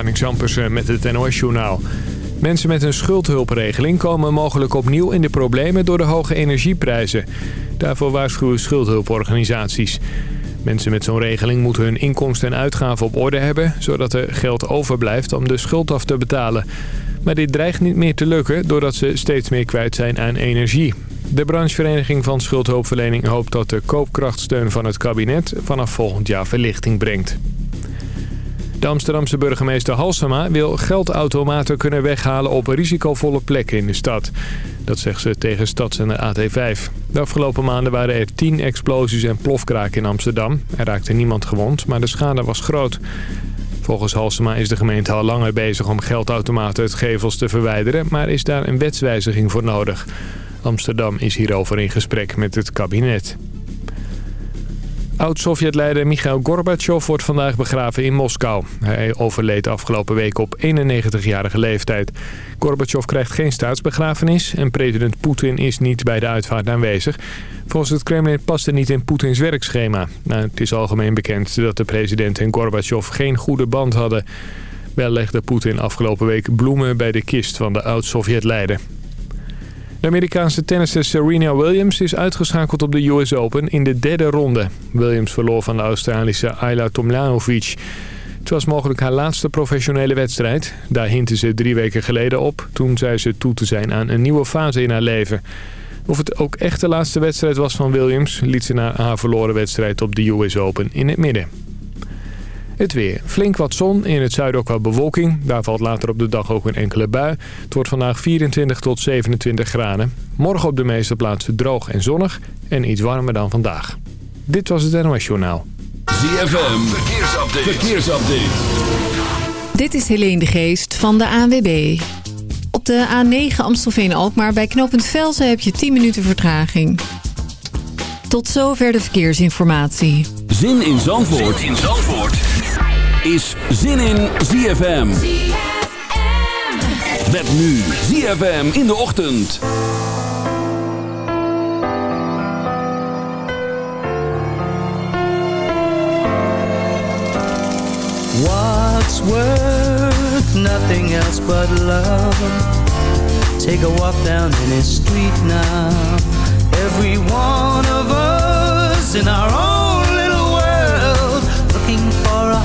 Ampersen met het NOS-journaal. Mensen met een schuldhulpregeling komen mogelijk opnieuw in de problemen door de hoge energieprijzen. Daarvoor waarschuwen schuldhulporganisaties. Mensen met zo'n regeling moeten hun inkomsten en uitgaven op orde hebben... zodat er geld overblijft om de schuld af te betalen. Maar dit dreigt niet meer te lukken doordat ze steeds meer kwijt zijn aan energie. De branchevereniging van schuldhulpverlening hoopt dat de koopkrachtsteun van het kabinet... vanaf volgend jaar verlichting brengt. De Amsterdamse burgemeester Halsema wil geldautomaten kunnen weghalen op risicovolle plekken in de stad. Dat zegt ze tegen stadszender AT5. De afgelopen maanden waren er tien explosies en plofkraken in Amsterdam. Er raakte niemand gewond, maar de schade was groot. Volgens Halsema is de gemeente al langer bezig om geldautomaten uit gevels te verwijderen... maar is daar een wetswijziging voor nodig. Amsterdam is hierover in gesprek met het kabinet. Oud-Sovjet-leider Mikhail Gorbachev wordt vandaag begraven in Moskou. Hij overleed afgelopen week op 91-jarige leeftijd. Gorbachev krijgt geen staatsbegrafenis en president Poetin is niet bij de uitvaart aanwezig. Volgens het Kremlin past het niet in Poetins werkschema. Nou, het is algemeen bekend dat de president en Gorbachev geen goede band hadden. Wel legde Poetin afgelopen week bloemen bij de kist van de oud-Sovjet-leider. De Amerikaanse tennister Serena Williams is uitgeschakeld op de US Open in de derde ronde. Williams verloor van de Australische Ayla Tomljanovic. Het was mogelijk haar laatste professionele wedstrijd. Daar hintte ze drie weken geleden op. Toen zei ze toe te zijn aan een nieuwe fase in haar leven. Of het ook echt de laatste wedstrijd was van Williams... liet ze na haar verloren wedstrijd op de US Open in het midden. Het weer. Flink wat zon, in het zuiden ook wat bewolking. Daar valt later op de dag ook een enkele bui. Het wordt vandaag 24 tot 27 graden. Morgen op de meeste plaatsen droog en zonnig en iets warmer dan vandaag. Dit was het NOS Journaal. ZFM, verkeersupdate. verkeersupdate. Dit is Helene de Geest van de ANWB. Op de A9 Amstelveen-Alkmaar bij knooppunt Velzen heb je 10 minuten vertraging. Tot zover de verkeersinformatie. Zin in Zandvoort, zin in Zandvoort is zin in ZFM. Met nu ZFM in de ochtend. What's worth nothing else but love? Take a walk down any street now. Every one of us in our own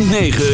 106.9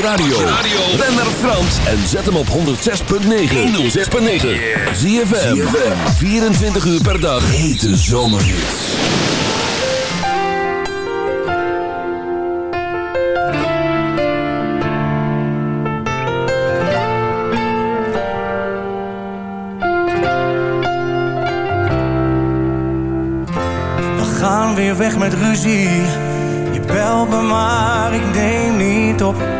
je radio, ben naar Frans en zet hem op 106.9. 106.9. Zie je 24 uur per dag. Hete zomerhits. We gaan weer weg met ruzie. Je belt me maar, ik neem niet op.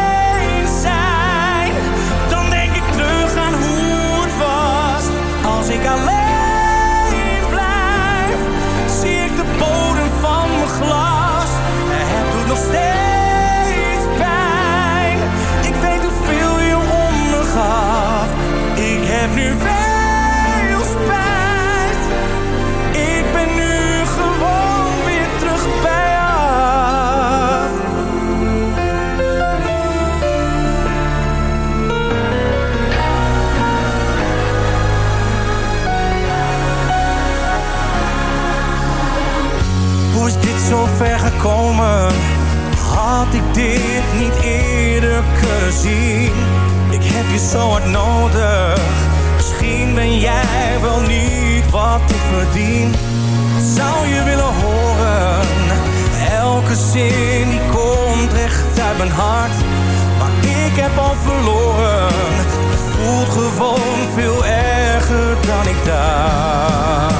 Had ik dit niet eerder gezien? Ik heb je zo hard nodig. Misschien ben jij wel niet wat ik verdien. Zou je willen horen? Elke zin die komt recht uit mijn hart. Maar ik heb al verloren. Het voelt gewoon veel erger dan ik dacht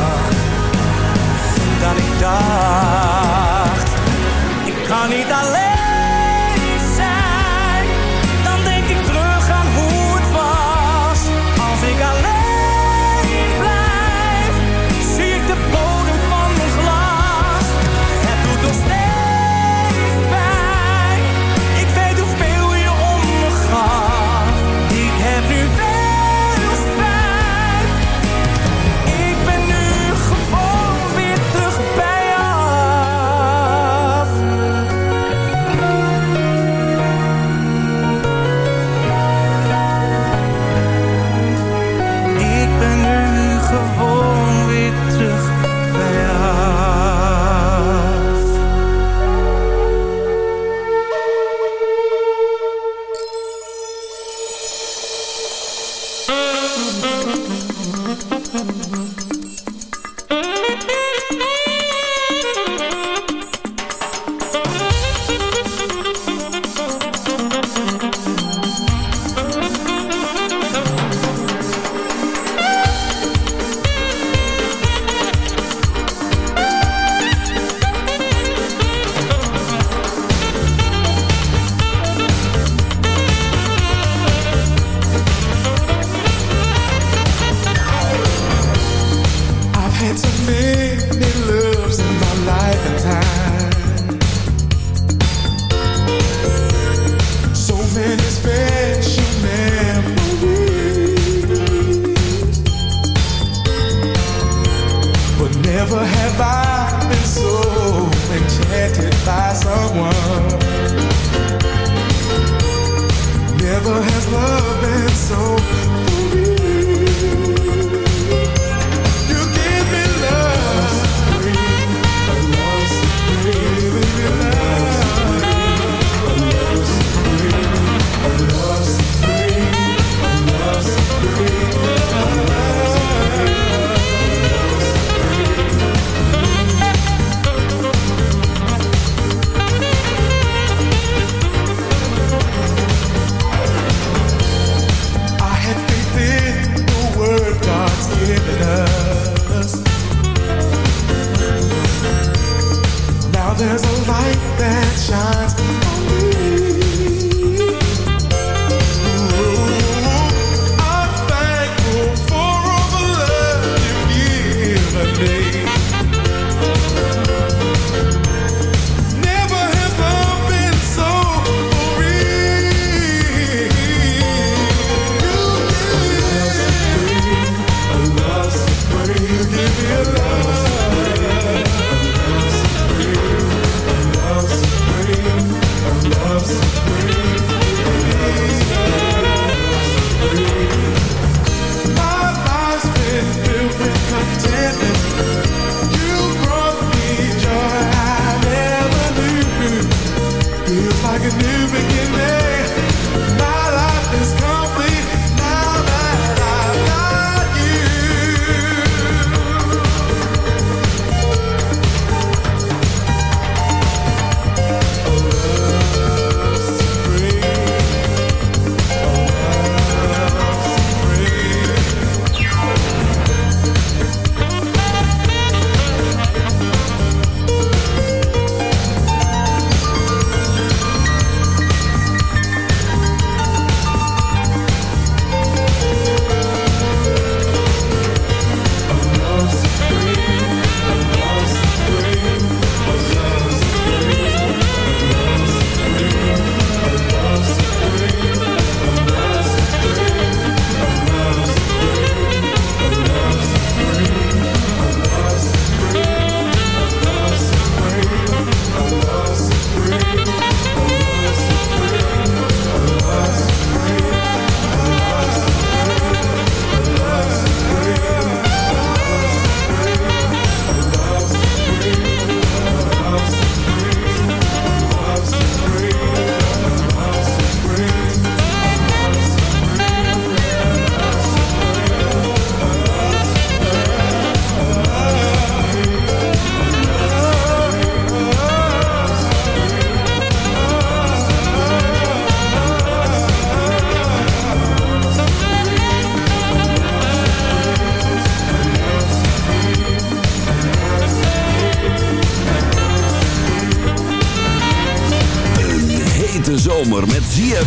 dan ik dacht. Ik kan niet alleen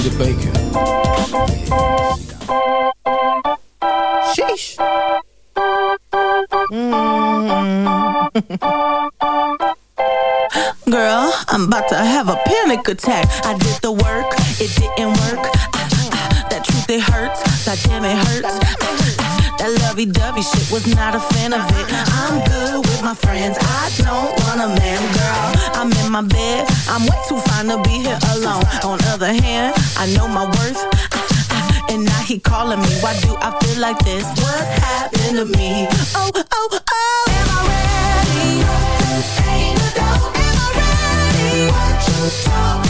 Anita Baker. Yeah, she got Sheesh. Girl, I'm about to have a panic attack. I did the work, it didn't work. Ah, ah, that truth, it hurts. That damn, it hurts. Lovey-dovey shit, was not a fan of it. I'm good with my friends, I don't want a man, girl. I'm in my bed, I'm way too fine to be here alone. On other hand, I know my worth. And now he calling me. Why do I feel like this? What happened to me? Oh, oh, oh. Am I ready? Ain't doubt. Am I ready? What you talking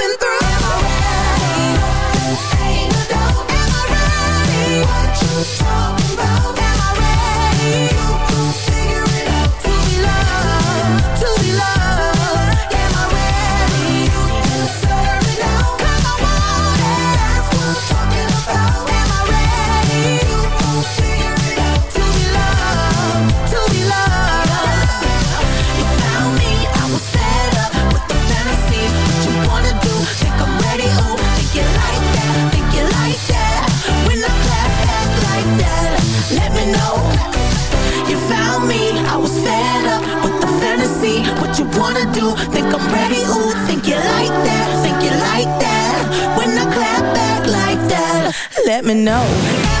let me know.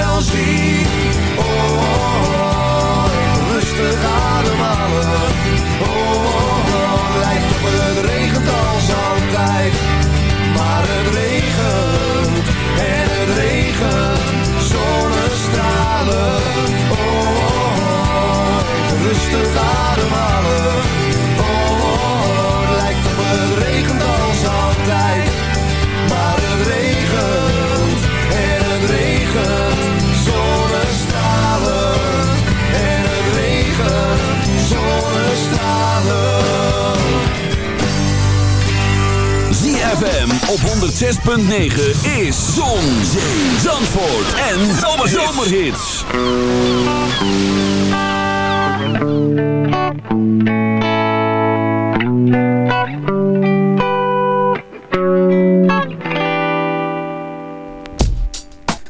op 106.9 is Zon, Zee, Zandvoort en Zomerhits.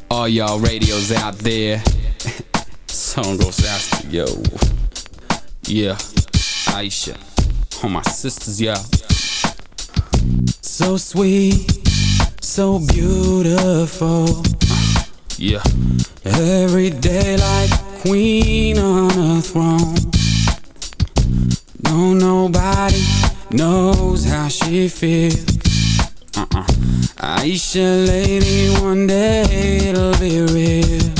All y'all radios out there. Song goes out to yo. Yeah, Aisha. All my sisters, yeah. So sweet, so beautiful. Yeah. Every day like queen on a throne. No, nobody knows how she feels. Uh-uh. Aisha, lady, one day it'll be real.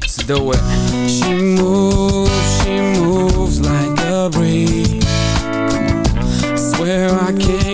Let's do it. She moves, she moves like a breeze. Swear I can't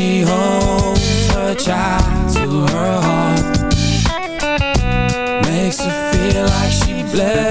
she holds her child to her heart. Makes her feel like she blessed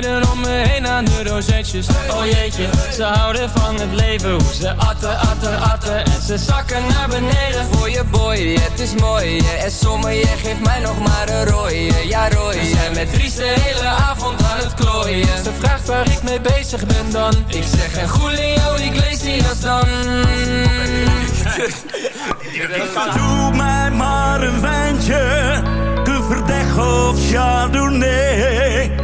meiden om me heen aan de rozetjes. Oh jeetje, ze houden van het leven, hoe ze atten, atten, atten en ze zakken naar beneden. Voor je boy, het is mooi en sommige geeft mij nog maar een rooie, ja rooie. Zijn met Dries de hele avond aan het klooien. Ze vraagt waar ik mee bezig ben dan. Ik zeg en Julio Iglesias dan. Doe mij maar een wijntje, de verdeg of chardonnay.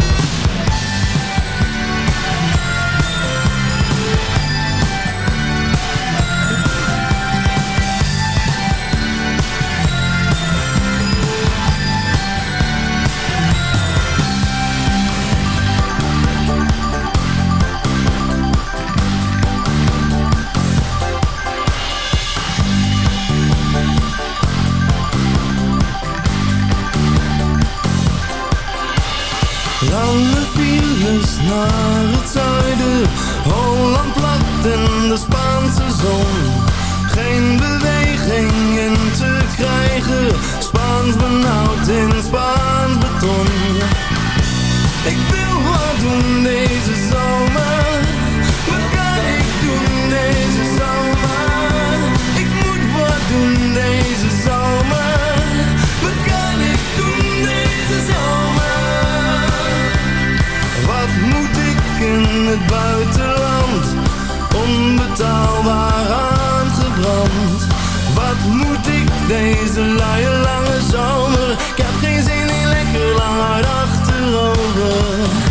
Lange files naar het zuiden, Holland plat en de Spaanse zon. Geen beweging in te krijgen, Spaans benauwd in Spaans beton. Ik wil wat doen het buitenland onbetaalbaar aangebrand. Wat moet ik deze luie lange zomer? Ik heb geen zin in lekker langer achterover.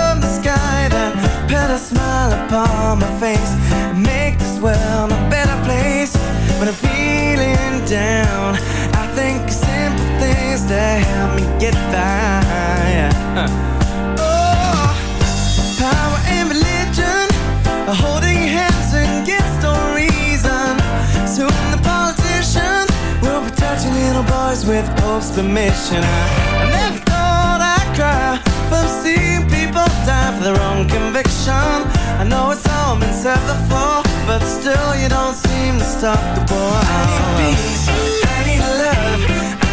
sky that put a smile upon my face make this world a better place. When I'm feeling down, I think of simple things that help me get by. Oh, power and religion are holding hands against no reason. Soon the politicians will be touching little boys with Pope's permission. I never thought I'd cry from seeing people die for their own conviction. I know it's all been said before, but still you don't seem to stop the war. I need peace, I need love,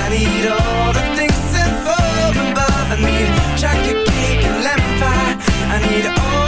I need all the things sent from above. I need chocolate cake and lemon pie. I need all